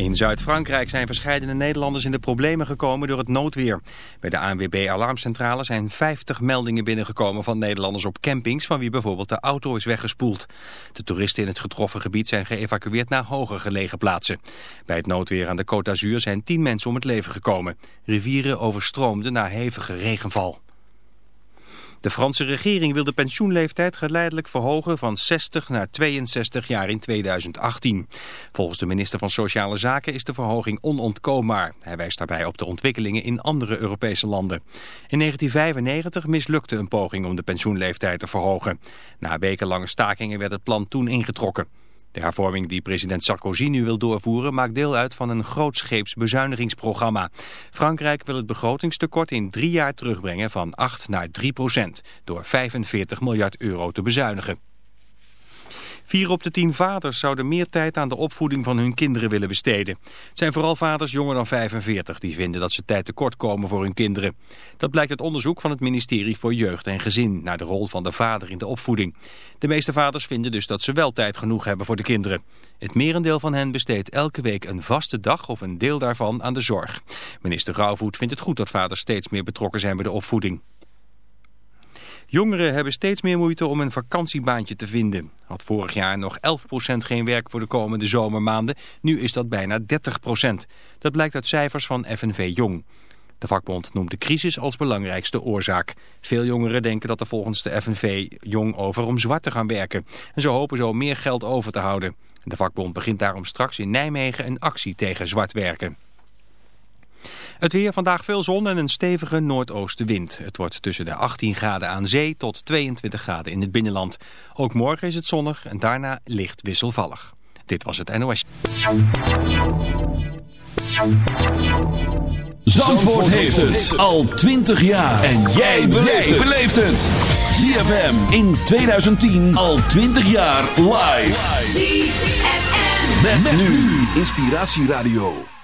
In Zuid-Frankrijk zijn verschillende Nederlanders in de problemen gekomen door het noodweer. Bij de ANWB-alarmcentrale zijn 50 meldingen binnengekomen van Nederlanders op campings... van wie bijvoorbeeld de auto is weggespoeld. De toeristen in het getroffen gebied zijn geëvacueerd naar hoger gelegen plaatsen. Bij het noodweer aan de Côte d'Azur zijn 10 mensen om het leven gekomen. Rivieren overstroomden na hevige regenval. De Franse regering wil de pensioenleeftijd geleidelijk verhogen van 60 naar 62 jaar in 2018. Volgens de minister van Sociale Zaken is de verhoging onontkoombaar. Hij wijst daarbij op de ontwikkelingen in andere Europese landen. In 1995 mislukte een poging om de pensioenleeftijd te verhogen. Na wekenlange stakingen werd het plan toen ingetrokken. De hervorming die president Sarkozy nu wil doorvoeren maakt deel uit van een grootscheeps bezuinigingsprogramma. Frankrijk wil het begrotingstekort in drie jaar terugbrengen van 8 naar 3 procent door 45 miljard euro te bezuinigen. Vier op de tien vaders zouden meer tijd aan de opvoeding van hun kinderen willen besteden. Het zijn vooral vaders jonger dan 45 die vinden dat ze tijd tekort komen voor hun kinderen. Dat blijkt uit onderzoek van het ministerie voor Jeugd en Gezin naar de rol van de vader in de opvoeding. De meeste vaders vinden dus dat ze wel tijd genoeg hebben voor de kinderen. Het merendeel van hen besteedt elke week een vaste dag of een deel daarvan aan de zorg. Minister Rauwvoet vindt het goed dat vaders steeds meer betrokken zijn bij de opvoeding. Jongeren hebben steeds meer moeite om een vakantiebaantje te vinden. Had vorig jaar nog 11% geen werk voor de komende zomermaanden. Nu is dat bijna 30%. Dat blijkt uit cijfers van FNV Jong. De vakbond noemt de crisis als belangrijkste oorzaak. Veel jongeren denken dat er volgens de FNV Jong over om zwart te gaan werken. En ze hopen zo meer geld over te houden. De vakbond begint daarom straks in Nijmegen een actie tegen zwart werken. Het weer vandaag veel zon en een stevige noordoostenwind. Het wordt tussen de 18 graden aan zee tot 22 graden in het binnenland. Ook morgen is het zonnig en daarna licht wisselvallig. Dit was het NOS. Zandvoort heeft het al 20 jaar. En jij beleeft het. ZFM in 2010 al 20 jaar live. ZFM. Met, nu Inspiratieradio.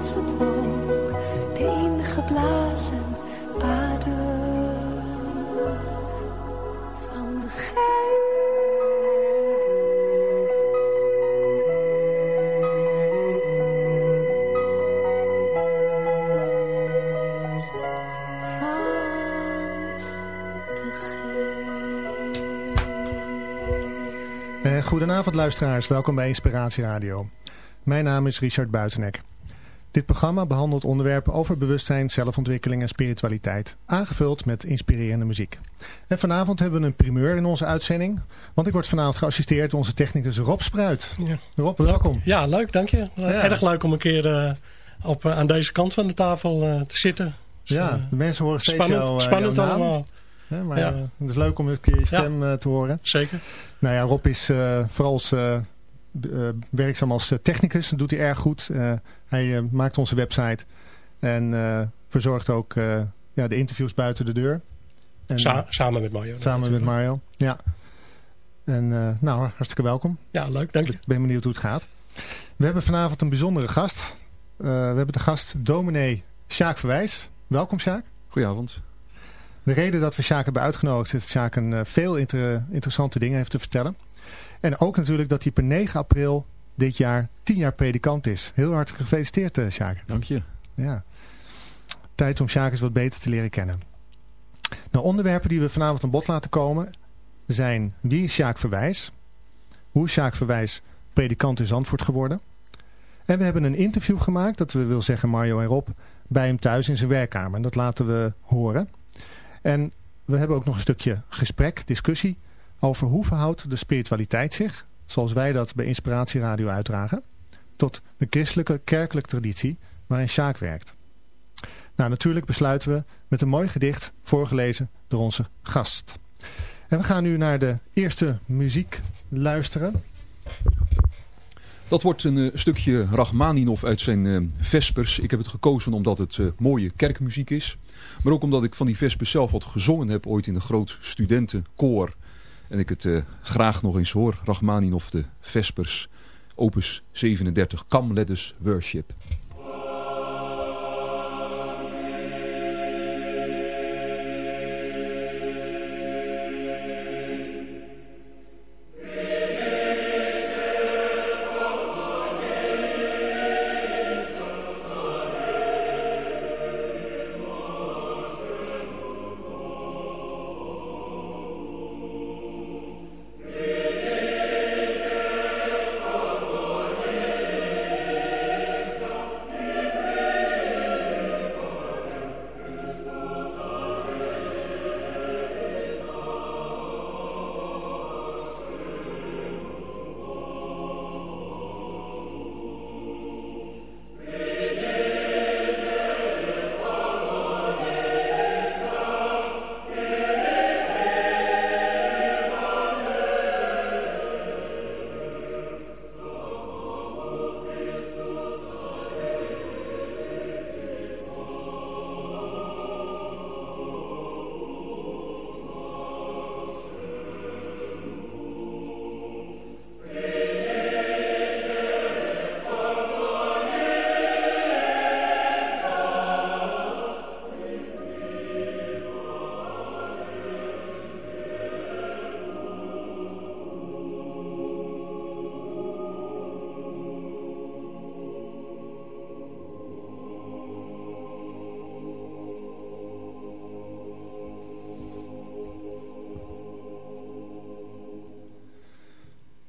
als het wolk, de ingeblazen adem van de. Eh, goedenavond luisteraars, welkom bij Inspiratie Radio. Mijn naam is Richard Buitenek. Dit programma behandelt onderwerpen over bewustzijn, zelfontwikkeling en spiritualiteit, aangevuld met inspirerende muziek. En vanavond hebben we een primeur in onze uitzending, want ik word vanavond geassisteerd door onze technicus Rob Spruit. Ja. Rob, welkom. Ja, leuk, dank je. Erg leuk om een keer uh, op, uh, aan deze kant van de tafel uh, te zitten. Dus, ja, de mensen horen steeds spannend, jouw, Spannend allemaal. Ja, maar ja. het is leuk om een keer je stem te horen. Zeker. Nou ja, Rob is vooral als uh, werkzaam als technicus. Dat doet hij erg goed. Uh, hij uh, maakt onze website. En verzorgt ook ja, de interviews buiten de deur. En, Sa samen met Mario. Samen met Mario, ja. En nou, hartstikke welkom. Ja, leuk, dank je. Ik ben benieuwd hoe het gaat. We hebben vanavond een bijzondere gast. we hebben de gast dominee Sjaak Verwijs. Welkom Sjaak. Goedenavond. De reden dat we Sjaak hebben uitgenodigd is dat Sjaak een veel inter interessante dingen heeft te vertellen. En ook natuurlijk dat hij per 9 april dit jaar 10 jaar predikant is. Heel hartelijk gefeliciteerd, uh, Sjaak. Dank je. Ja. Tijd om Sjaak eens wat beter te leren kennen. Nou, onderwerpen die we vanavond aan bod laten komen zijn wie is Sjaak Verwijs? Hoe is Sjaak Verwijs predikant in Zandvoort geworden? En we hebben een interview gemaakt, dat we wil zeggen Mario en Rob, bij hem thuis in zijn werkkamer. En dat laten we horen. En we hebben ook nog een stukje gesprek, discussie over hoe verhoudt de spiritualiteit zich, zoals wij dat bij Inspiratieradio uitdragen, tot de christelijke kerkelijke traditie waarin Sjaak werkt. Nou, natuurlijk besluiten we met een mooi gedicht voorgelezen door onze gast. En we gaan nu naar de eerste muziek luisteren. Dat wordt een uh, stukje Rachmaninov uit zijn uh, Vespers. Ik heb het gekozen omdat het uh, mooie kerkmuziek is. Maar ook omdat ik van die Vespers zelf wat gezongen heb ooit in een groot studentenkoor en ik het uh, graag nog eens hoor. Rachmaninov de Vespers, opus 37, Come Let Us Worship.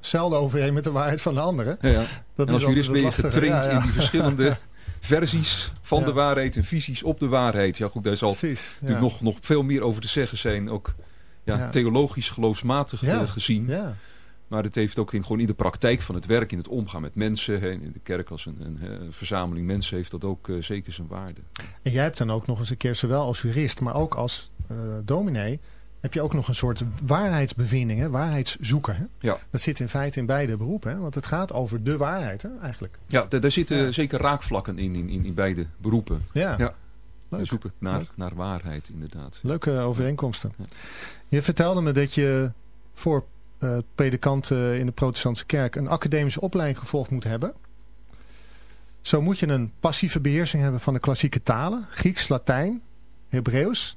zelden overeen met de waarheid van de andere. Ja, ja. Dat en als jurist ben je getraind in die verschillende versies van de waarheid en visies op de waarheid. Ja goed, daar zal Precies, natuurlijk nog, nog veel meer over te zeggen zijn. Ook theologisch geloofsmatig uh, gezien. Ja. Maar het heeft ook in, gewoon in de praktijk van het werk, in het omgaan met mensen. Hè, in de kerk als een, een, een verzameling mensen heeft dat ook uh, zeker zijn waarde. En jij hebt dan ook nog eens een keer, zowel als jurist, maar ook als uh, dominee... heb je ook nog een soort waarheidsbevinding, hè? waarheidszoeker. Hè? Ja. Dat zit in feite in beide beroepen. Hè? Want het gaat over de waarheid hè? eigenlijk. Ja, daar zitten zeker raakvlakken in, in, in, beide beroepen. Ja. ja. Zoeken naar, naar waarheid inderdaad. Leuke overeenkomsten. Ja. Je vertelde me dat je voor uh, predikant uh, in de protestantse kerk een academische opleiding gevolgd moet hebben. Zo moet je een passieve beheersing hebben van de klassieke talen. Grieks, Latijn, Hebreeuws.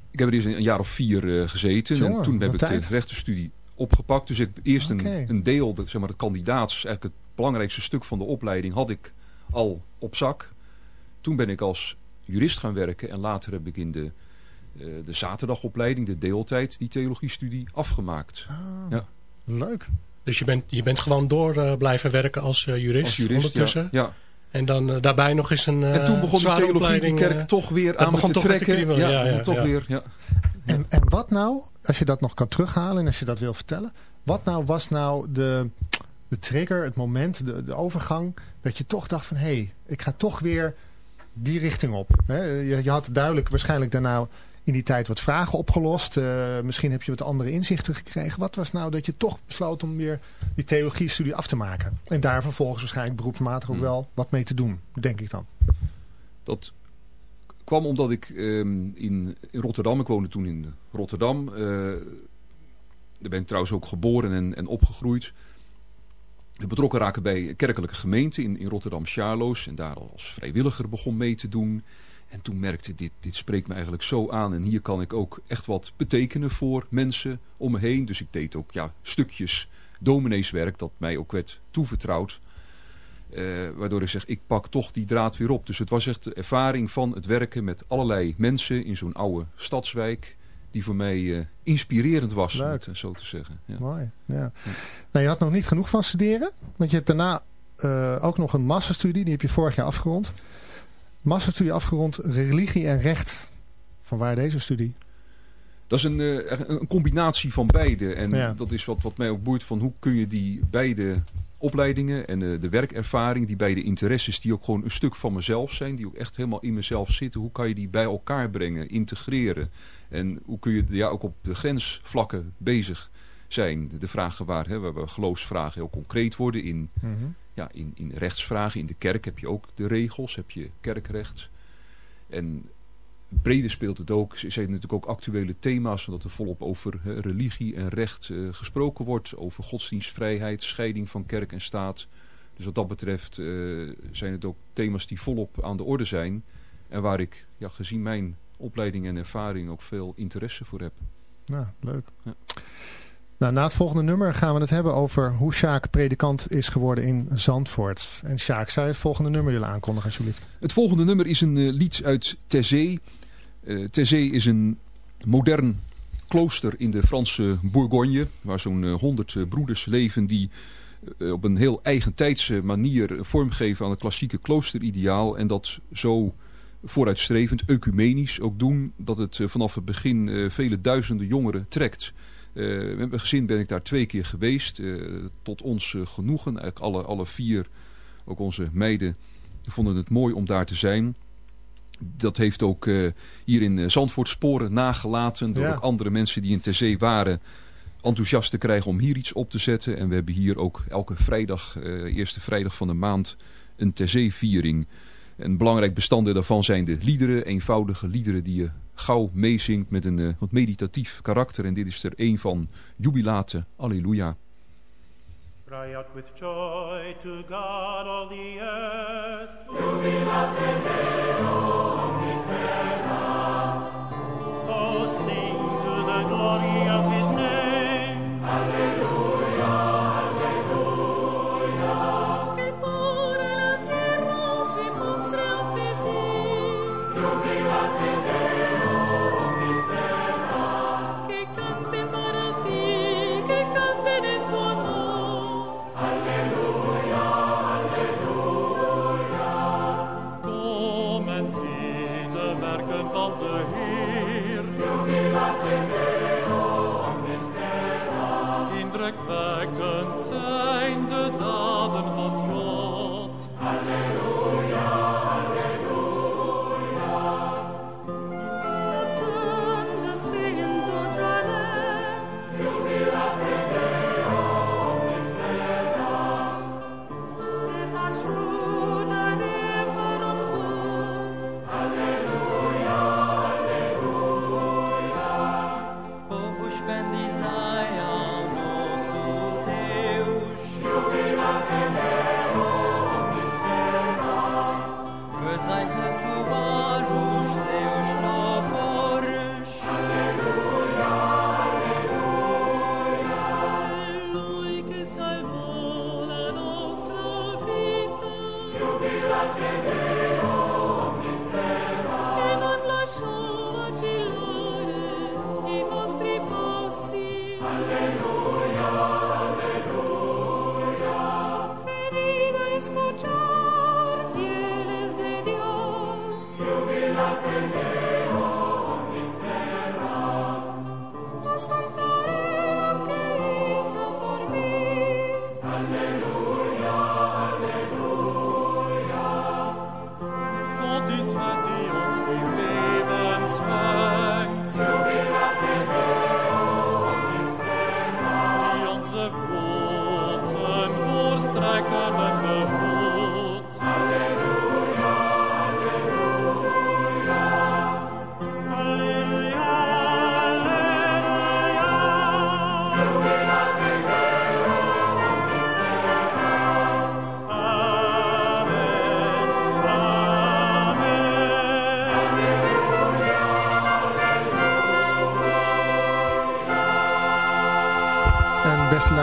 Ik heb er eerst een jaar of vier uh, gezeten. Jongen, en toen heb ik tijd. de rechtenstudie opgepakt. Dus ik eerst okay. een, een deel, de, zeg maar het kandidaats, eigenlijk het belangrijkste stuk van de opleiding had ik al op zak. Toen ben ik als jurist gaan werken en later heb ik in de, uh, de zaterdagopleiding, de deeltijd, die theologiestudie afgemaakt. Ah, ja. Leuk. Dus je bent, je bent gewoon door uh, blijven werken als uh, jurist, als jurist ondertussen? Ja, ja. En dan daarbij nog eens een En toen begon de theologie die kerk toch weer aan me te trekken. Te ja, ja, ja, toch ja. weer, ja. En, en wat nou, als je dat nog kan terughalen en als je dat wil vertellen. Wat nou was nou de, de trigger, het moment, de, de overgang. Dat je toch dacht van hé, hey, ik ga toch weer die richting op. Je, je had duidelijk waarschijnlijk daarna in die tijd wat vragen opgelost. Uh, misschien heb je wat andere inzichten gekregen. Wat was nou dat je toch besloot om weer die theologie-studie af te maken? En daar vervolgens waarschijnlijk beroepsmatig ook Hmm. wel wat mee te doen, denk ik dan. Dat kwam omdat ik um, in, in, Rotterdam, ik woonde toen in Rotterdam. Uh, daar ben ik trouwens ook geboren en, en opgegroeid. Betrokken raken bij kerkelijke gemeenten in, in Rotterdam-Charloes. En daar als vrijwilliger begon mee te doen. En toen merkte ik, dit, dit spreekt me eigenlijk zo aan. En hier kan ik ook echt wat betekenen voor mensen om me heen. Dus ik deed ook ja, stukjes domineeswerk dat mij ook werd toevertrouwd. Uh, waardoor ik zeg, ik pak toch die draad weer op. Dus het was echt de ervaring van het werken met allerlei mensen in zo'n oude stadswijk. Die voor mij uh, inspirerend was, om het zo te zeggen. Ja. Mooi, ja. ja. Nou, je had nog niet genoeg van studeren. Want je hebt daarna ook nog een masterstudie. Die heb je vorig jaar afgerond. Masterstudie afgerond, religie en recht. Van waar deze studie? Dat is een, uh, een combinatie van beide. En Ja. dat is wat, wat mij ook boeit van hoe kun je die beide opleidingen en uh, de werkervaring, die beide interesses die ook gewoon een stuk van mezelf zijn, die ook echt helemaal in mezelf zitten, hoe kan je die bij elkaar brengen, integreren? En hoe kun je ja, ook op de grensvlakken bezig zijn? De vragen waar, hè, waar we geloofsvragen heel concreet worden in, Mhm. ja, in, in rechtsvragen. In de kerk heb je ook de regels, heb je kerkrecht. En breder speelt het ook, er zijn natuurlijk ook actuele thema's, omdat er volop over hè, religie en recht uh, gesproken wordt, over godsdienstvrijheid, scheiding van kerk en staat. Dus wat dat betreft uh, zijn het ook thema's die volop aan de orde zijn en waar ik, ja, gezien mijn opleiding en ervaring, ook veel interesse voor heb. Nou, leuk. Ja. Nou, na het volgende nummer gaan we het hebben over hoe Sjaak predikant is geworden in Zandvoort. En Sjaak, zou je het volgende nummer willen aankondigen alsjeblieft? Het volgende nummer is een uh, lied uit Terzee. Uh, is een modern klooster in de Franse Bourgogne, waar zo'n uh, honderd broeders leven die op een heel eigentijdse manier vormgeven aan het klassieke kloosterideaal en dat zo vooruitstrevend, ecumenisch ook doen, dat het vanaf het begin vele duizenden jongeren trekt. Met mijn gezin ben ik daar twee keer geweest. Uh, tot ons uh, genoegen. Eigenlijk alle, alle vier, ook onze meiden, vonden het mooi om daar te zijn. Dat heeft ook hier in Zandvoort sporen nagelaten. Door Ja. ook andere mensen die in zee waren enthousiast te krijgen om hier iets op te zetten. En we hebben hier ook elke vrijdag, eerste vrijdag van de maand, een ter zee viering. Een belangrijk bestanddeel daarvan zijn de liederen, eenvoudige liederen die je gauw meezingt met een uh, wat meditatief karakter. En dit is er een van Jubilate, Alleluia. Cry out with joy to God all the earth. Oh, sing to the glory of his name. Che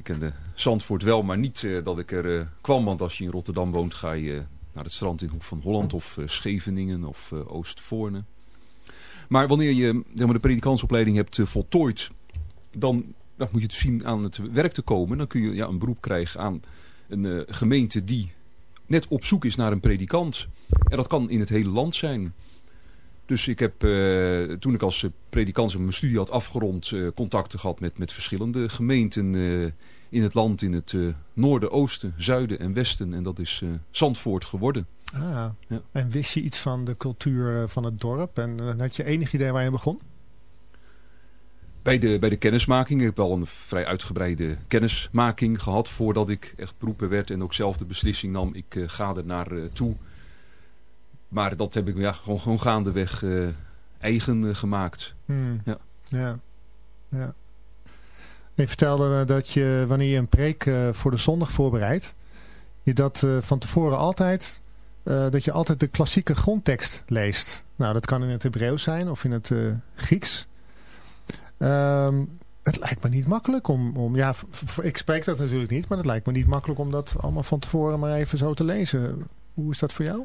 ik kende Zandvoort wel, maar niet dat ik er kwam. Want als je in Rotterdam woont, ga je naar het strand in Hoek van Holland of Scheveningen of Oostvoorne. Maar wanneer je de predikantsopleiding hebt voltooid, dan, dan moet je te zien aan het werk te komen. Dan kun je ja, een beroep krijgen aan een gemeente die net op zoek is naar een predikant. En dat kan in het hele land zijn. Dus ik heb, uh, toen ik als predikant mijn studie had afgerond, uh, contacten gehad met, met verschillende gemeenten in het land. In het noorden, oosten, zuiden en westen. En dat is Zandvoort geworden. Ah, ja. En wist je iets van de cultuur van het dorp? En had je enig idee waar je begon? Bij de, bij de kennismaking. Ik heb al een vrij uitgebreide kennismaking gehad voordat ik echt beroepen werd en ook zelf de beslissing nam. Ik ga er naar toe. Maar dat heb ik ja, gewoon, gewoon gaandeweg uh, eigen gemaakt. Hmm. Ja. Ja. ja. Je vertelde dat je wanneer je een preek voor de zondag voorbereidt, je dat van tevoren altijd, dat je altijd de klassieke grondtekst leest. Nou, dat kan in het Hebreeuws zijn of in het Grieks. Um, het lijkt me niet makkelijk om, om ja, ik spreek dat natuurlijk niet, maar het lijkt me niet makkelijk om dat allemaal van tevoren maar even zo te lezen. Hoe is dat voor jou?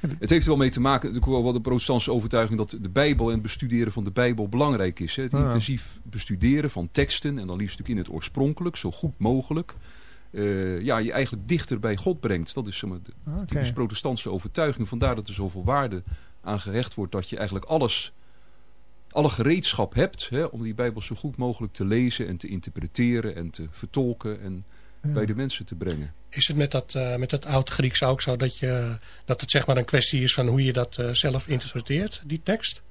Het heeft er wel mee te maken, ik wel de protestantse overtuiging, dat de Bijbel en het bestuderen van de Bijbel belangrijk is. Hè? Het ah. intensief bestuderen van teksten, en dan liefst natuurlijk in het oorspronkelijk, zo goed mogelijk uh, ja, je eigenlijk dichter bij God brengt. Dat is zeg maar, de okay. typisch protestantse overtuiging. Vandaar dat er zoveel waarde aan gehecht wordt dat je eigenlijk alles, alle gereedschap hebt hè, om die Bijbel zo goed mogelijk te lezen en te interpreteren en te vertolken en. Bij de mensen te brengen. Is het met dat, uh, met dat oud-Grieks ook zo dat, je, dat het zeg maar een kwestie is van hoe je dat uh, zelf interpreteert, die tekst?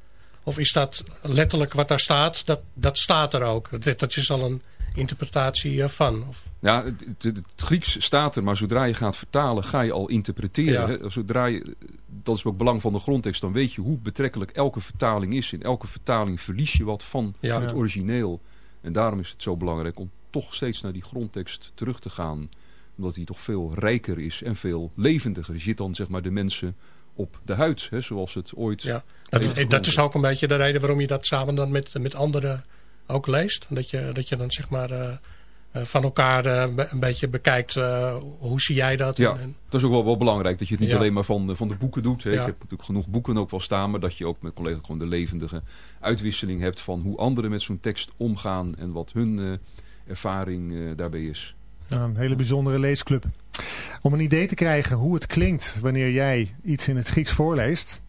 Of is dat letterlijk wat daar staat, dat, dat staat er ook? Dat, dat is al een interpretatie van? Of? Ja, het, het, Grieks staat er, maar zodra je gaat vertalen ga je al interpreteren. Ja. Zodra je, dat is ook belang van de grondtekst, dan weet je hoe betrekkelijk elke vertaling is. In elke vertaling verlies je wat van ja. het origineel. En daarom is het zo belangrijk om toch steeds naar die grondtekst terug te gaan. Omdat die toch veel rijker is en veel levendiger. Je zit dan zeg maar de mensen op de huid, hè, zoals het ooit... Ja, dat, dat is ook een beetje de reden waarom je dat samen dan met, met anderen ook leest. Dat je, dat je dan zeg maar uh, van elkaar uh, een beetje bekijkt hoe zie jij dat. Ja, en, dat is ook wel, wel belangrijk dat je het niet ja. alleen maar van, van de boeken doet. Hè. Ja. Ik heb natuurlijk genoeg boeken ook wel staan, maar dat je ook met collega's gewoon de levendige uitwisseling hebt van hoe anderen met zo'n tekst omgaan en wat hun ervaring daarbij is. Ja, een hele bijzondere leesclub. Om een idee te krijgen hoe het klinkt wanneer jij iets in het Grieks voorleest,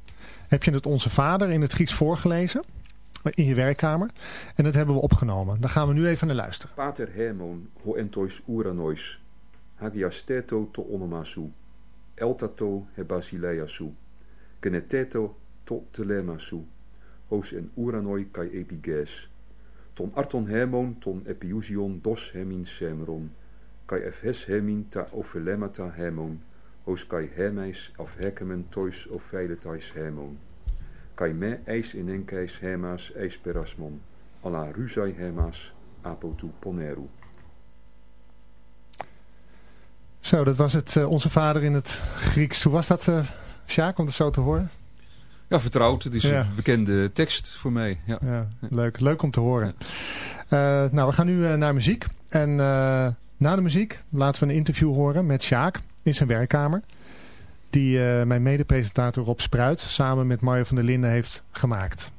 heb je het Onze Vader in het Grieks voorgelezen in je werkkamer. En dat hebben we opgenomen. Daar gaan we nu even naar luisteren. Pater Hermon, ho entois uranois, hagiasteto to onomasu, eltato he basileiasu, geneteto to telemasu, hos en uranoi kai epiges, ton arton hermon ton epiusion dos hemin semron, kai efhes hemin ta ophelemata hermon, hos kai hermeis af hekemen tois of veiletais hermon me eis in enkais hemas eis perasmon, alla rusai hemas apotu poneru. Zo, dat was het uh, Onze Vader in het Grieks. Hoe was dat, uh, Sjaak, om het zo te horen? Ja, vertrouwd. Het is ja. een bekende tekst voor mij. Ja. ja leuk. leuk om te horen. Ja. Uh, nou, we gaan nu naar muziek. En na de muziek laten we een interview horen met Sjaak in zijn werkkamer die mijn medepresentator Rob Spruit samen met Mario van der Linden heeft gemaakt.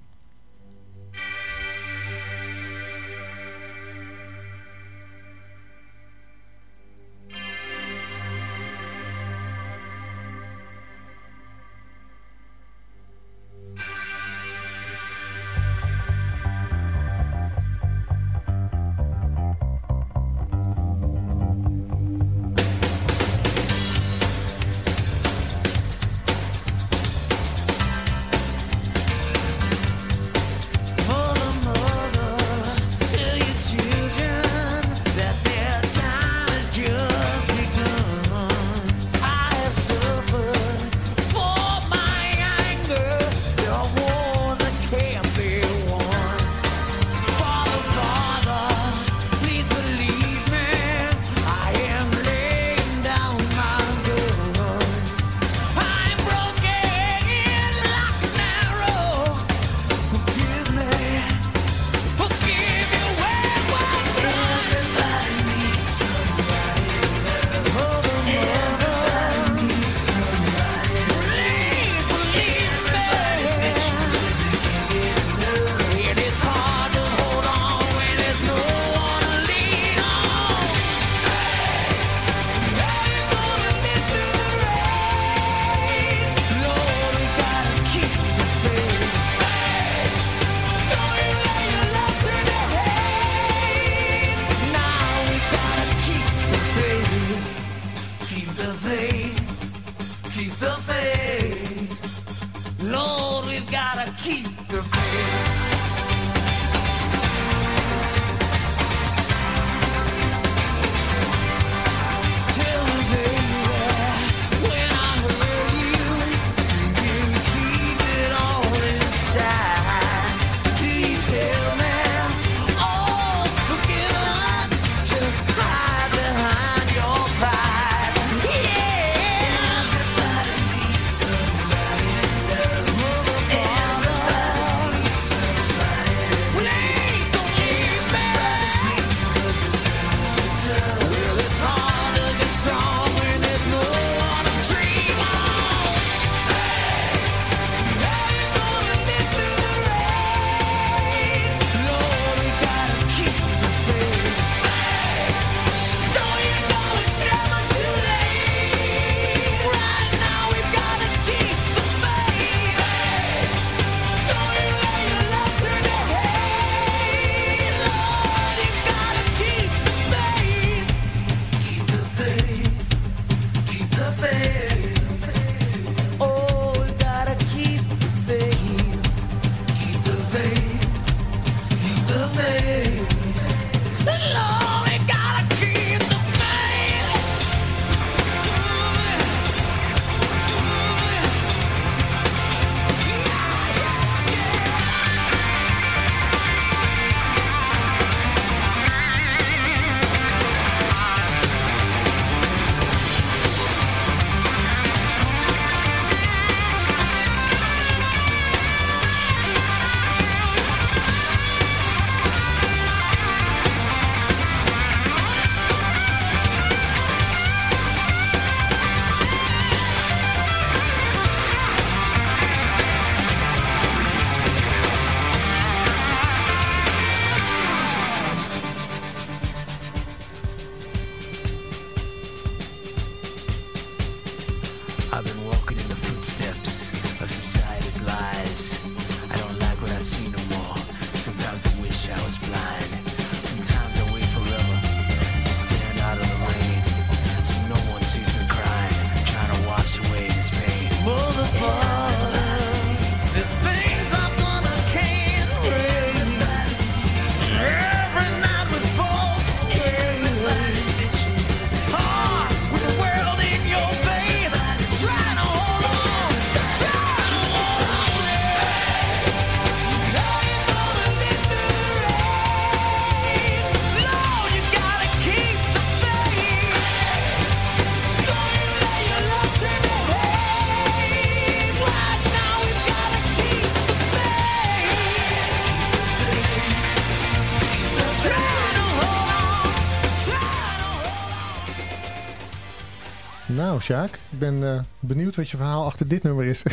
Nou, Sjaak, ik ben eh, benieuwd wat je verhaal achter dit nummer is.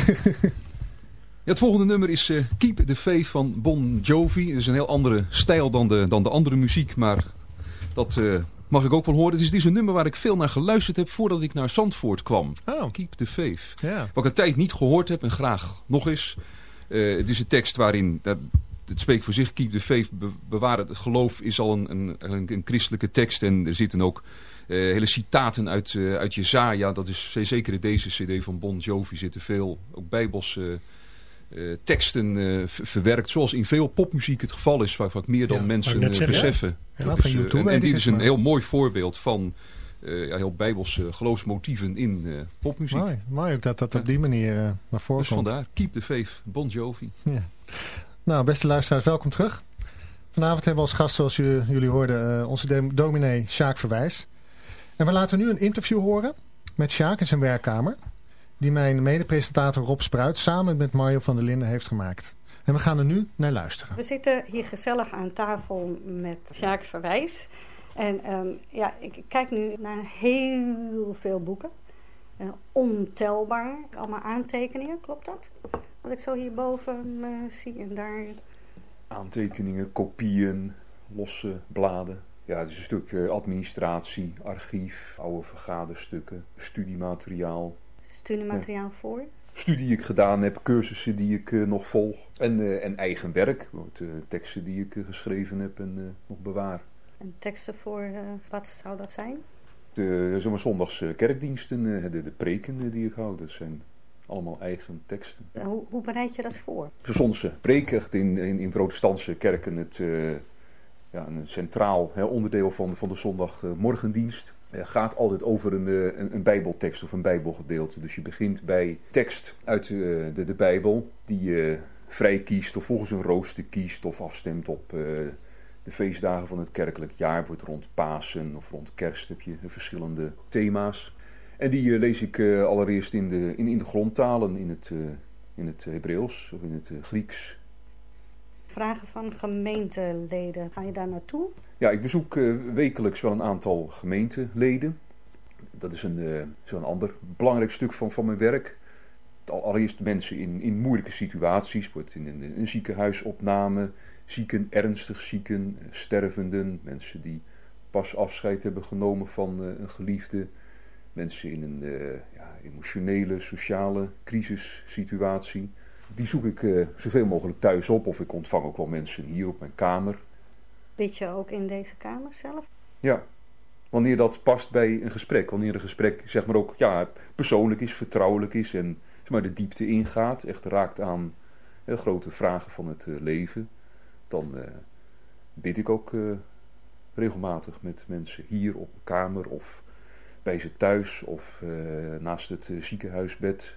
Ja, het volgende nummer is eh, Keep the Faith van Bon Jovi. Het is een heel andere stijl dan de, dan de andere muziek, maar dat eh, mag ik ook wel horen. Het is, het is een nummer waar ik veel naar geluisterd heb voordat ik naar Zandvoort kwam. Oh. Keep the Faith. ja. Wat ik een tijd niet gehoord heb en graag nog eens. Het is een tekst waarin, dat, het spreekt voor zich, Keep the Faith, be- bewaar het geloof, is al een, een, een, een christelijke tekst. En er zitten ook eh, hele citaten uit, eh, uit Jezaja. Dat is zeker in deze cd van Bon Jovi zitten veel, ook bijbelse eh, teksten ver- verwerkt. Zoals in veel popmuziek het geval is, vaak meer dan Ja, mensen beseffen. Ja, Dat van is, YouTube en, en dit is een maar- heel mooi voorbeeld van ja, heel bijbelse geloofsmotieven in popmuziek. Mooi, mooi ook dat dat op die manier naar voren Dus komt. vandaar, Keep the Faith, Bon Jovi. Ja. Nou, beste luisteraars, welkom terug. Vanavond hebben we als gast, zoals u- jullie hoorden, onze dom- dominee Sjaak Verwijs. En we laten nu een interview horen met Sjaak in zijn werkkamer. Die mijn medepresentator Rob Spruit samen met Mario van der Linden heeft gemaakt. En we gaan er nu naar luisteren. We zitten hier gezellig aan tafel met Sjaak Verwijs. En ehm, ja, ik kijk nu naar heel veel boeken. Eh, ontelbaar. Allemaal aantekeningen, klopt dat? Wat ik zo hierboven eh, zie en daar. Aantekeningen, kopieën, losse bladen. Ja, het is een stuk eh, administratie, archief, oude vergaderstukken, studiemateriaal. Studiemateriaal voor. Studie die ik gedaan heb, cursussen die ik eh, nog volg. En, eh, en eigen werk, teksten die ik geschreven heb en nog bewaar. En teksten voor, wat zou dat zijn? De zomaar zondags kerkdiensten, de, de preken die ik hou, dat zijn Allemaal eigen teksten. Hoe, hoe bereid je dat voor? Soms preek echt in, in, in protestantse kerken het, een centraal hè, onderdeel van, van de zondagmorgendienst. Gaat altijd over een, eh, een, een bijbeltekst of een bijbelgedeelte. Dus je begint bij tekst uit eh, de, de bijbel die je vrij kiest of volgens een rooster kiest of afstemt op eh, de feestdagen van het kerkelijk jaar. Wordt rond Pasen of rond kerst heb je verschillende thema's. En die lees ik allereerst in de, in, in de grondtalen, in het, in het Hebreeuws of in het Grieks. Vragen van gemeenteleden. Ga je daar naartoe? Ja, ik bezoek eh, wekelijks wel een aantal gemeenteleden. Dat is een, eh, zo'n ander belangrijk stuk van, van mijn werk. Al- Allereerst mensen in, in moeilijke situaties, wordt in een, ziekenhuisopname, zieken, ernstig zieken, eh, stervenden, mensen die pas afscheid hebben genomen van een geliefde, mensen in een ja, emotionele, sociale crisissituatie. Die zoek ik eh, zoveel mogelijk thuis op of ik ontvang ook wel mensen hier op mijn kamer. Bid je ook in deze kamer zelf? Ja, wanneer dat past bij een gesprek. Wanneer een gesprek zeg maar ook ja, persoonlijk is, vertrouwelijk is en zeg maar, de diepte ingaat. Echt raakt aan grote vragen van het eh, leven. Dan eh, bid ik ook regelmatig met mensen hier op de kamer of bij ze thuis of naast het ziekenhuisbed.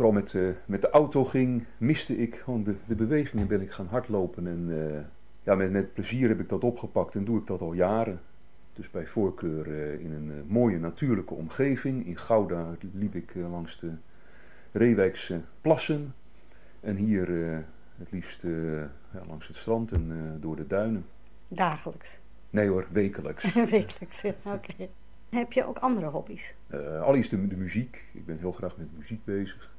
vooral met, eh, met de auto ging, miste ik gewoon de, de beweging en ben ik gaan hardlopen. En eh, ja, met, met plezier heb ik dat opgepakt en doe ik dat al jaren. Dus bij voorkeur eh, in een mooie natuurlijke omgeving. In Gouda liep ik langs de Reewijkse plassen. En hier het liefst ja, langs het strand en door de duinen. Dagelijks. Nee hoor, wekelijks. Wekelijks, oké. Heb je ook andere hobby's? Allereerst de, de muziek. Ik ben heel graag met muziek bezig.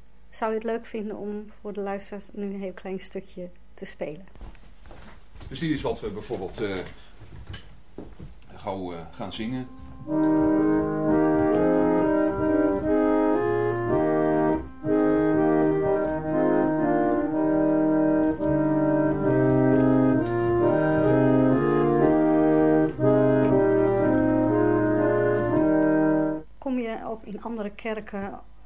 Zou je het leuk vinden om voor de luisteraars nu een heel klein stukje te spelen? Dus dit is wat we bijvoorbeeld eh, gauw eh, gaan zingen. Kom je ook in andere kerken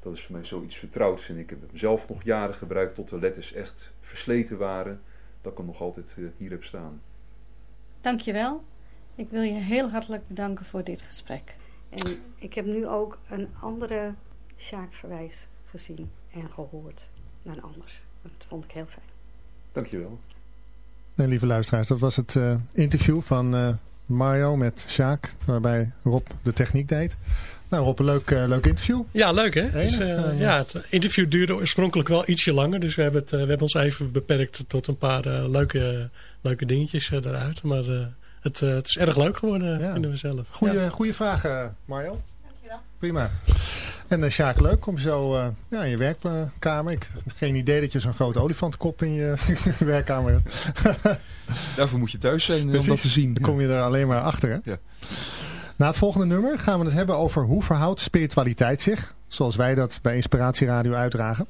dat is voor mij zoiets vertrouwds. En ik heb hem zelf nog jaren gebruikt tot de letters echt versleten waren. Dat ik hem nog altijd eh, hier heb staan. Dankjewel. Ik wil je heel hartelijk bedanken voor dit gesprek. En ik heb nu ook een andere Sjaak Verwijs gezien en gehoord dan anders. Dat vond ik heel fijn. Dankjewel. En lieve luisteraars, dat was het eh, interview van eh, Mario met Sjaak, waarbij Rob de techniek deed. Nou Rob, een leuk, eh, leuk interview. Ja, leuk hè? Dus, eh, eh, ja, het interview duurde oorspronkelijk wel ietsje langer. Dus we hebben, het, eh, we hebben ons even beperkt tot een paar leuke, leuke dingetjes eruit. Maar eh, het, het is erg leuk geworden, Ja. vinden we zelf. Goeie, Ja. goeie vraag eh, Mario. Prima. En uh, Sjaak, leuk om zo eh, ja, in je werkkamer. Ik had geen idee dat je zo'n grote olifantkop in je werkkamer hebt. Daarvoor moet je thuis zijn eh, om dat te zien. Dan kom je er alleen maar achter. Hè? Ja. Na het volgende nummer gaan we het hebben over hoe verhoudt spiritualiteit zich, zoals wij dat bij Inspiratieradio uitdragen,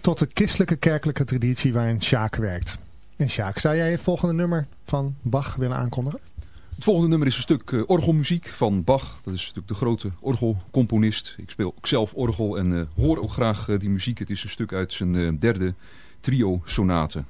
tot de christelijke kerkelijke traditie waarin Sjaak werkt. En Sjaak, zou jij het volgende nummer van Bach willen aankondigen? Het volgende nummer is een stuk eh, orgelmuziek van Bach. Dat is natuurlijk de grote orgelcomponist. Ik speel ook zelf orgel en eh, hoor ook graag die muziek. Het is een stuk uit zijn derde trio-sonate.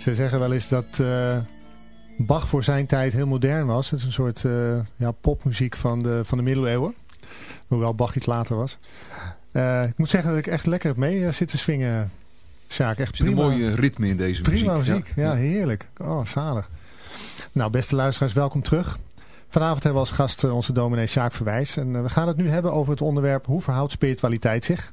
Ze zeggen wel eens dat eh, Bach voor zijn tijd heel modern was. Het is een soort eh, ja, popmuziek van de, van de middeleeuwen. Hoewel Bach iets later was. Eh, ik moet zeggen dat ik echt lekker mee eh, zitten swingen. Sjaak, echt Er zit een prima. mooie ritme in deze Prima muziek. muziek, ja. heerlijk. Oh, zalig. Nou, beste luisteraars, welkom terug. Vanavond hebben we als gast onze dominee Sjaak Verwijs. En we gaan het nu hebben over het onderwerp hoe verhoudt spiritualiteit zich,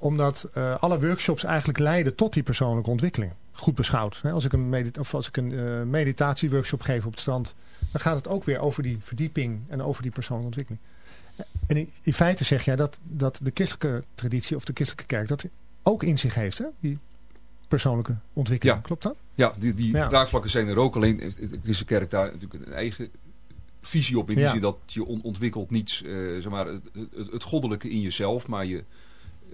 omdat eh, alle workshops eigenlijk leiden tot die persoonlijke ontwikkeling. Goed beschouwd. Hè? Als ik een, medit of als ik een eh, meditatieworkshop geef op het strand. Dan gaat het ook weer over die verdieping en over die persoonlijke ontwikkeling. En in, in feite zeg jij dat, dat de christelijke traditie of de christelijke kerk dat ook in zich heeft. Hè? Die persoonlijke ontwikkeling. Ja. Klopt dat? Ja, die, die Ja. raakvlakken zijn er ook. Alleen heeft de christelijke kerk daar natuurlijk een eigen visie op. In die Ja. zin dat je on- ontwikkelt niet eh, zeg maar, het, het, het goddelijke in jezelf. Maar je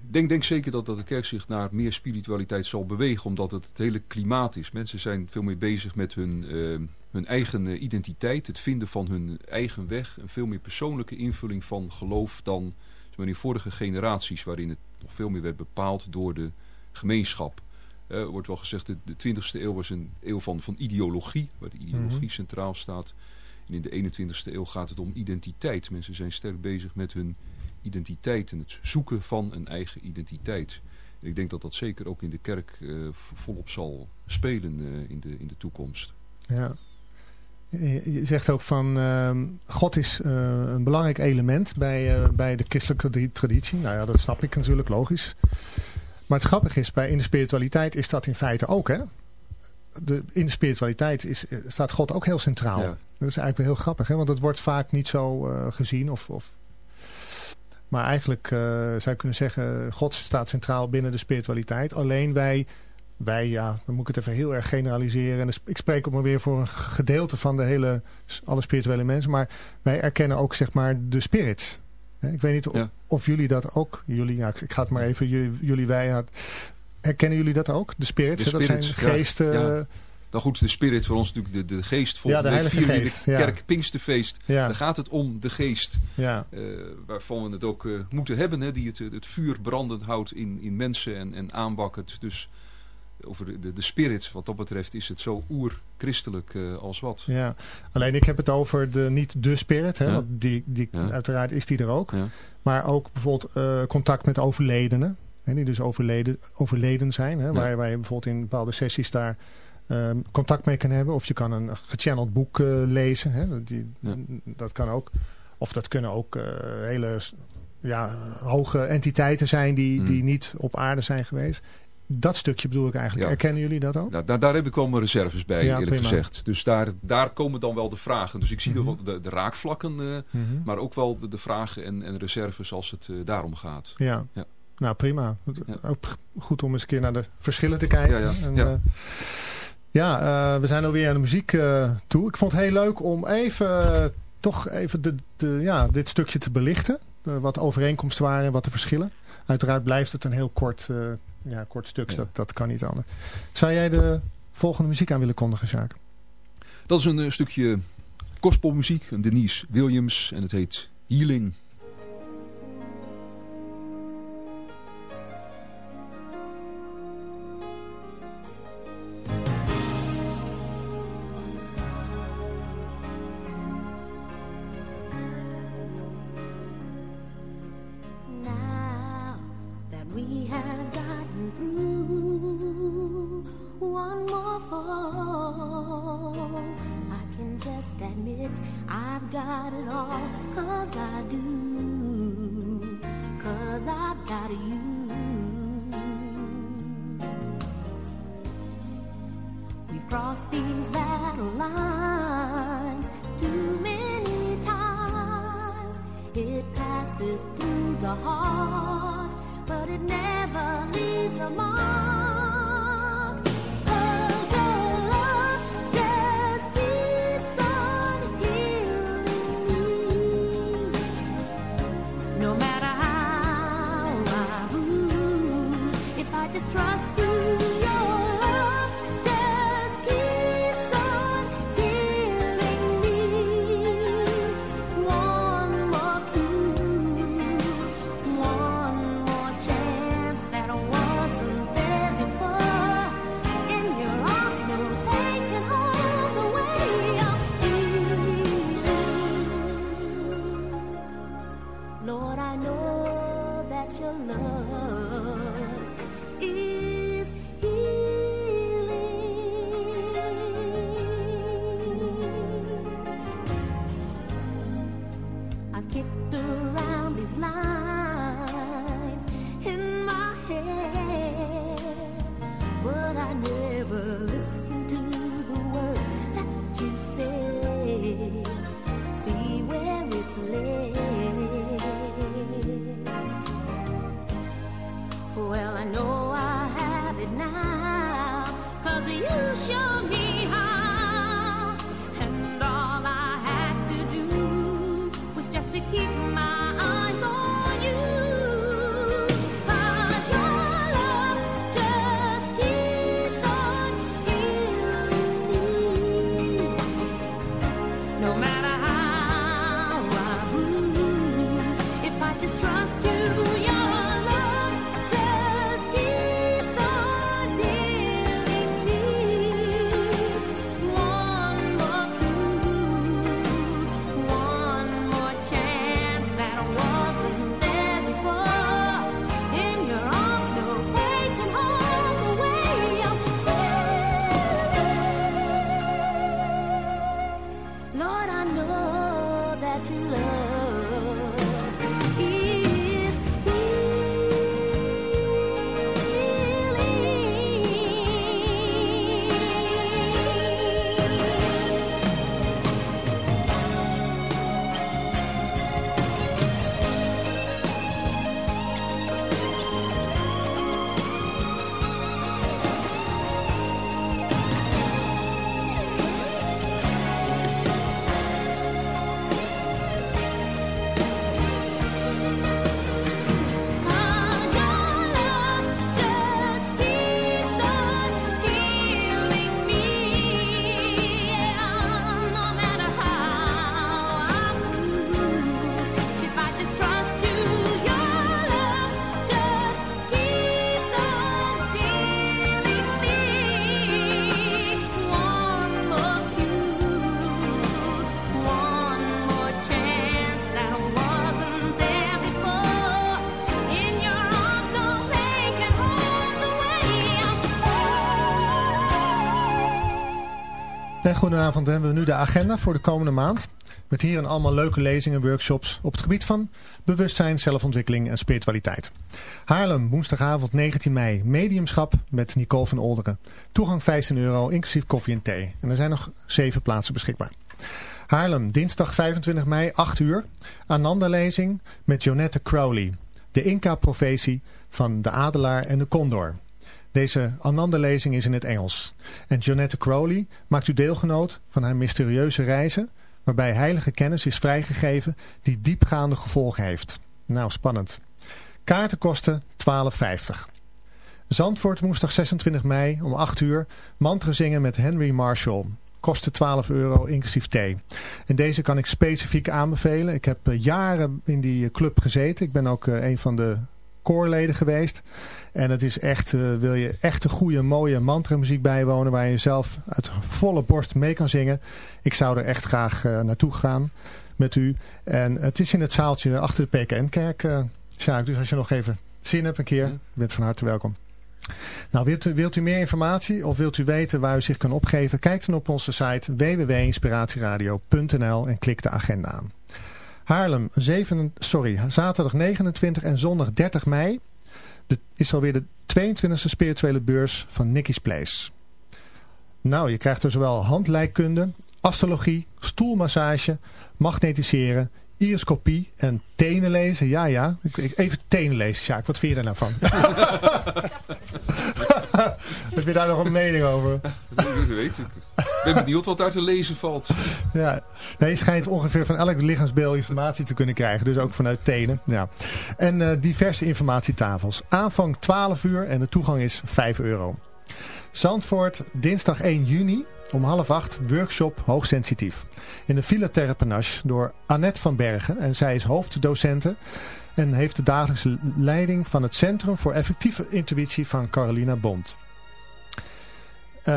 denk, denk zeker dat, dat de kerk zich naar meer spiritualiteit zal bewegen, omdat het het hele klimaat is. Mensen zijn veel meer bezig met hun, eh, hun eigen eh, identiteit, het vinden van hun eigen weg. Een veel meer persoonlijke invulling van geloof dan maar, in vorige generaties, waarin het nog veel meer werd bepaald door de gemeenschap. Eh, Er wordt wel gezegd, de, de 20e eeuw was een eeuw van, van ideologie, waar de ideologie Mhm. centraal staat. En in de 21e eeuw gaat het om identiteit. Mensen zijn sterk bezig met hun identiteit en het zoeken van een eigen identiteit. En ik denk dat dat zeker ook in de kerk eh, volop zal spelen eh, in, de, in de toekomst. Ja. Je zegt ook van ehm, God is eh, een belangrijk element bij, bij de christelijke tradi- traditie. Nou ja, dat snap ik natuurlijk, logisch. Maar het grappige is, bij, in de spiritualiteit is dat in feite ook. Hè? De, in de spiritualiteit is, staat God ook heel centraal. Ja. Dat is eigenlijk wel heel grappig, hè? want het wordt vaak niet zo gezien. Of, of... Maar eigenlijk eh, zou je kunnen zeggen, God staat centraal binnen de spiritualiteit. Alleen wij wij, ja, dan moet ik het even heel erg generaliseren. En ik spreek ook maar weer voor een gedeelte van de hele, alle spirituele mensen. Maar wij erkennen ook, zeg maar, de spirit. Hè, Ik weet niet of, Ja. of jullie dat ook, jullie, ja, ik ga het maar even, jullie, jullie wij, ja, herkennen jullie dat ook? De spirits, De dat zijn spirits, geesten. Ja. Nou goed, de spirit voor ons natuurlijk de, de geest. Ja, Volgende de week vieren Geest, ja. kerk Pinksterfeest. Ja. Daar gaat het om de geest. Ja. eh, waarvan we het ook eh, moeten hebben. Hè, die het, het vuur brandend houdt in, in mensen en, en aanwakkert. Dus over de, de, spirit wat dat betreft is het zo oer-christelijk eh, als wat. Ja, alleen ik heb het over de, niet de spirit, hè, Ja. want die, die, Ja. uiteraard is die er ook. Ja. Maar ook bijvoorbeeld contact met overledenen, hè, die dus overleden, overleden zijn. Hè, waar, waar je bijvoorbeeld in bepaalde sessies daar ehm, contact mee kan hebben. Of je kan een gechanneld boek eh, lezen, hè, dat, die, Ja. dat kan ook. Of dat kunnen ook eh, hele ja, hoge entiteiten zijn die, Mm. die niet op aarde zijn geweest. Dat stukje bedoel ik eigenlijk. Ja. Erkennen jullie dat ook? Nou, daar, daar heb ik wel mijn reserves bij, Ja, eerlijk prima. gezegd. Dus daar, daar komen dan wel de vragen. Dus ik zie wel de, de raakvlakken, eh, Mhm. maar ook wel de, de vragen en, en reserves als het eh, daarom gaat. Ja. Ja. nou prima. Ook goed om eens een keer naar de verschillen te kijken. En, ja. Ja eh, we zijn alweer aan de muziek eh, toe. Ik vond het heel leuk om even, eh, toch even de, de, ja, dit stukje te belichten. Wat de overeenkomsten waren en wat de verschillen. Uiteraard blijft het een heel kort, ja, kort stuk. Ja. Dat, dat kan niet anders. Zou jij de volgende muziek aan willen kondigen, Sjaak? Dat is een stukje gospelmuziek, een Denise Williams en het heet Healing. Got it all. Cause I do. Cause I've got you. We've crossed these battle lines too many times. It passes through the heart, but it never leaves a mark. Well, I know I have it now, cause you showed me how. And all I had to do was just to keep my En goedenavond, dan hebben we nu de agenda voor de komende maand. Met hierin allemaal leuke lezingen en workshops op het gebied van bewustzijn, zelfontwikkeling en spiritualiteit. Haarlem, woensdagavond 19 mei, mediumschap met Nicole van Olderen. Toegang 15 euro, inclusief koffie en thee. En er zijn nog 7 plaatsen beschikbaar. Haarlem, dinsdag 25 mei, 8 uur. Ananda-lezing met Jonette Crowley. De Inca-profetie van de adelaar en de condor. Deze Ananda-lezing is in het Engels. En Jonette Crowley maakt u deelgenoot van haar mysterieuze reizen... waarbij heilige kennis is vrijgegeven die diepgaande gevolgen heeft. Nou, spannend. Kaarten kosten 12,50. Zandvoort woensdag 26 mei om 8 uur. Mantra zingen met Henry Marshall. Kosten 12 euro inclusief thee. En deze kan ik specifiek aanbevelen. Ik heb eh, jaren in die eh, club gezeten. Ik ben ook eh, een van de koorleden geweest. En het is echt, eh, wil je echt een goede, mooie mantramuziek bijwonen... waar je zelf uit volle borst mee kan zingen. Ik zou er echt graag eh, naartoe gaan met u. En het is in het zaaltje achter de PKN-kerk, eh Sjaak. Dus als je nog even zin hebt een keer, je bent van harte welkom. Nou, wilt u, wilt u meer informatie of wilt u weten waar u zich kan opgeven? Kijk dan op onze site www.inspiratieradio.nl en klik de agenda aan. Haarlem, 7, sorry, zaterdag 29 en zondag 30 mei de, is alweer de 22e spirituele beurs van Nicky's Place. Nou, je krijgt er zowel handlijkkunde, astrologie, stoelmassage, magnetiseren, iriscopie en tenen lezen. Ja, ja. Ik- ik- Even tenen lezen, Sjaak. Wat vind je daar nou van? Heb je daar nog een mening over? Wie weet. Ik ben benieuwd wat daar te lezen valt. Ja, nee, je schijnt ongeveer van elk lichaamsbeeld informatie te kunnen krijgen. Dus ook vanuit tenen. Ja. En eh, diverse informatietafels. Aanvang 12 uur en de toegang is 5 euro. Zandvoort, dinsdag 1 juni om half acht, workshop hoogsensitief. In de Villa door Annette van Bergen. En zij is hoofddocente en heeft de dagelijkse leiding van het Centrum voor Effectieve Intuïtie van Carolina Bond. Eh,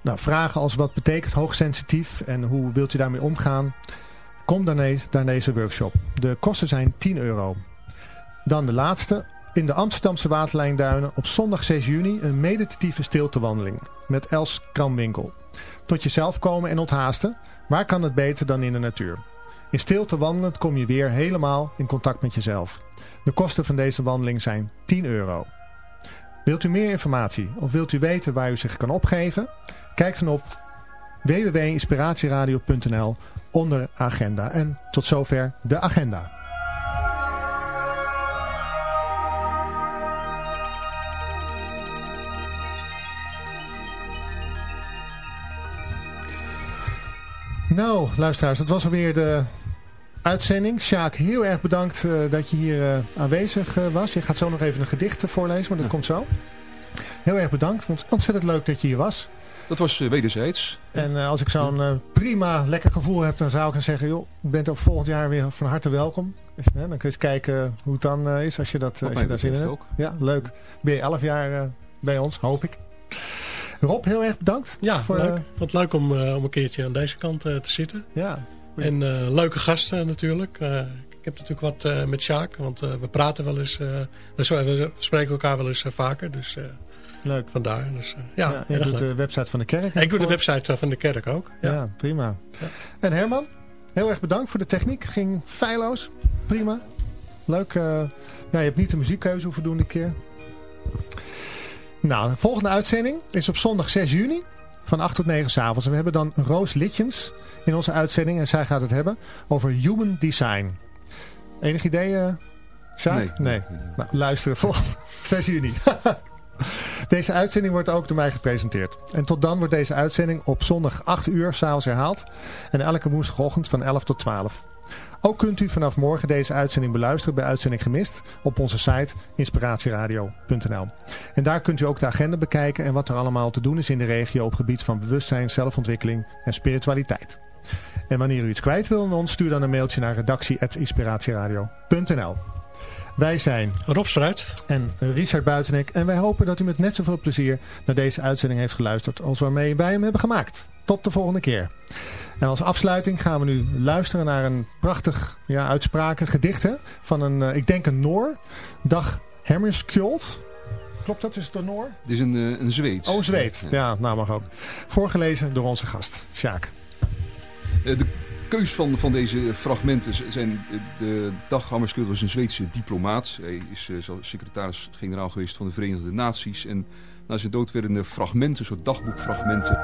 nou, vragen als wat betekent hoogsensitief en hoe wilt u daarmee omgaan? Kom naar deze workshop. De kosten zijn 10 euro. Dan de laatste. In de Amsterdamse Waterlijnduinen op zondag 6 juni een meditatieve stiltewandeling met Els Kramwinkel. Tot jezelf komen en onthaasten. Waar kan het beter dan in de natuur? In stilte wandelend kom je weer helemaal in contact met jezelf. De kosten van deze wandeling zijn 10 euro. Wilt u meer informatie of wilt u weten waar u zich kan opgeven? Kijk dan op www.inspiratieradio.nl onder agenda. En tot zover de agenda. Nou, luisteraars, het was alweer de uitzending. Sjaak, heel erg bedankt eh, dat je hier eh, aanwezig eh, was. Je gaat zo nog even een gedicht voorlezen, maar dat komt zo. Heel erg bedankt. Vond het ontzettend leuk dat je hier was. Dat was wederzijds. En als ik zo'n prima, lekker gevoel heb, dan zou ik gaan zeggen... joh, je bent ook volgend jaar weer van harte welkom. Dus, hè, dan kun je eens kijken hoe het dan is als je, dat, Wat als je daar zin in hebt. Ja, leuk. Ben je elf jaar bij ons, hoop ik. Rob, heel erg bedankt. Ja, Voor, leuk. eh, Ik vond het leuk om, eh, om een keertje aan deze kant eh, te zitten. Ja. En eh, leuke gasten natuurlijk. Eh, ik heb natuurlijk wat eh, met Sjaak, want eh, we praten wel eens. eh, we, spreken elkaar wel eens eh, vaker. Dus eh, Leuk. vandaar. Dus, eh, ja, Ja, je doet leuk. de website van de kerk. ik doe de website eh, van de kerk ook. Ja, Ja. prima. En Herman, heel erg bedankt voor de techniek. Ging feilloos. Prima. Leuk. eh, ja, je hebt niet de muziekkeuze hoeven doen dit keer. Nou, de volgende uitzending is op zondag 6 juni van 8 tot 9 s'avonds. En we hebben dan Roos Litjens in onze uitzending. En zij gaat het hebben over human design. Enig idee, eh Sjaak? Nee, nee, Nou, luisteren volgende 6 juni. Deze uitzending wordt ook door mij gepresenteerd. En tot dan wordt deze uitzending op zondag 8 uur s'avonds herhaald. En elke woensdagochtend van 11 tot 12. Ook kunt u vanaf morgen deze uitzending beluisteren bij Uitzending Gemist op onze site inspiratieradio.nl. En daar kunt u ook de agenda bekijken en wat er allemaal te doen is in de regio op gebied van bewustzijn, zelfontwikkeling en spiritualiteit. En wanneer u iets kwijt wil aan ons, stuur dan een mailtje naar redactie.inspiratieradio.nl. Wij zijn Rob Struit en Richard Buitenek en wij hopen dat u met net zoveel plezier naar deze uitzending heeft geluisterd als waarmee wij hem hebben gemaakt. Tot de volgende keer. En als afsluiting gaan we nu luisteren naar een prachtig ja, uitspraken, gedicht hè, van een, eh, ik denk een Noor, Dag Hammarskjöld. Klopt dat? Is het een Noor? Het is een, eh, een Zweed. Oh, Zweed. Ja, nou mag ook. Voorgelezen door onze gast, Sjaak. Eh, de keus van, van deze fragmenten zijn... De Dag was een Zweedse diplomaat. Hij is eh, secretaris-generaal geweest van de Verenigde Naties. En na zijn dood werden er fragmenten, soort dagboekfragmenten...